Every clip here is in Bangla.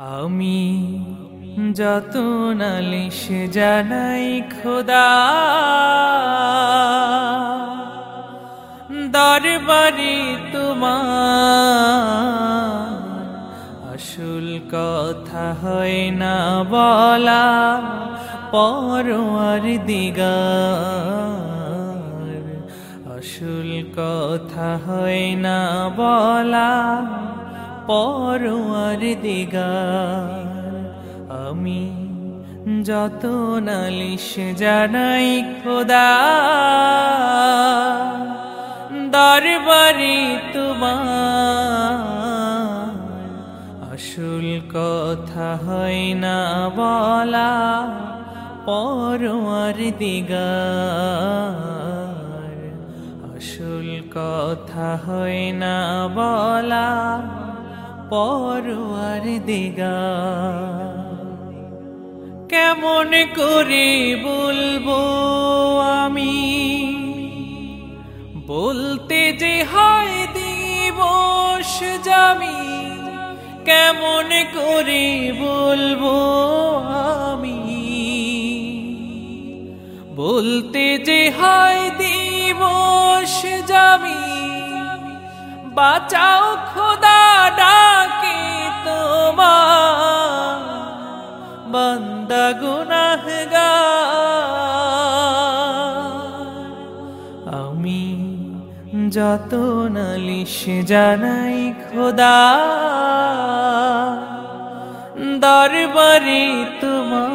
আমি যত নালিশ জানাই খোদা, দরবারি তোমার আসল কথা হয় না বলা পরোয়ার দিগার। আসল কথা হয় না বলা পরোয়ার দিগার। আমি যত নালিশ জানাই খোদা, দরবারি তোমার আসল কথা হয় না বলা পরোয়ার দিগার। আসল কথা হয় না বলা পরোয়ার দিগার কেমন করে বলব আমি? বলতে যে হয় দিবস জামি, কেমন করে বলব আমি? বলতে যে হয় দিবস জামি, বাঁচাও বান্দা গুনাহগার আমি যত নালিশ জানাই খোদা। দরবারে তোমার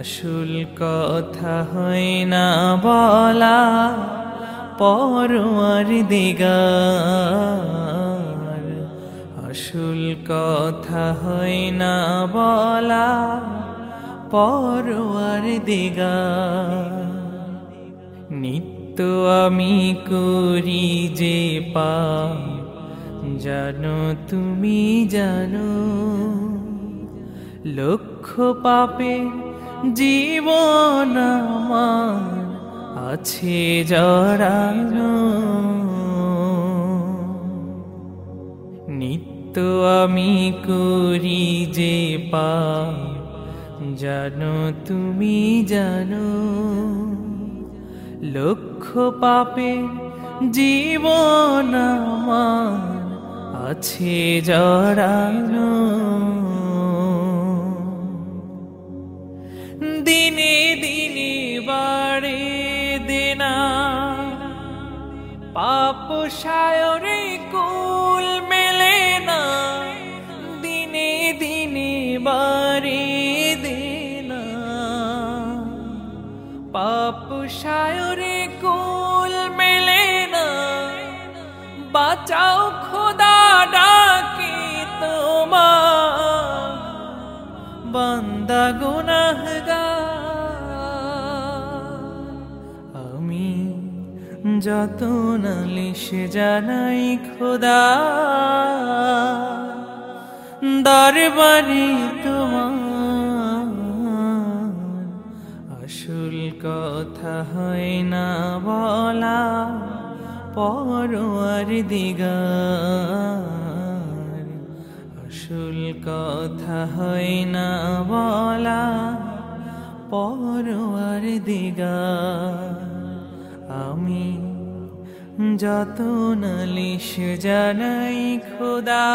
আসল কথা হয় না বলা। পরোয়ার দিগার। আসল কথা হয় না বলা, পরোয়ার দিগার নিত্য আমি করি যে পা জানো তুমি জানো। লক্ষ পাপে জীবন আমার আছে জড়ানো। আমি করি যে পা জানো তুমি জানো, লক্ষ পাপে জীবন আমার আছে জড়ানো। দিনে দিনে বাড়ে দেনা, পাপ সায়রে কুল মেলে বাঁচাও খোদা ডাকে গুনাহগার। আমি যত নালিশ জানাই খোদা। দরবারি তোমার আসল কথা হয় না বলা। পরোয়ার দিগার। আসল কথা হয় না বলা দিগার। আমি যত নালিশ জানাই খোদা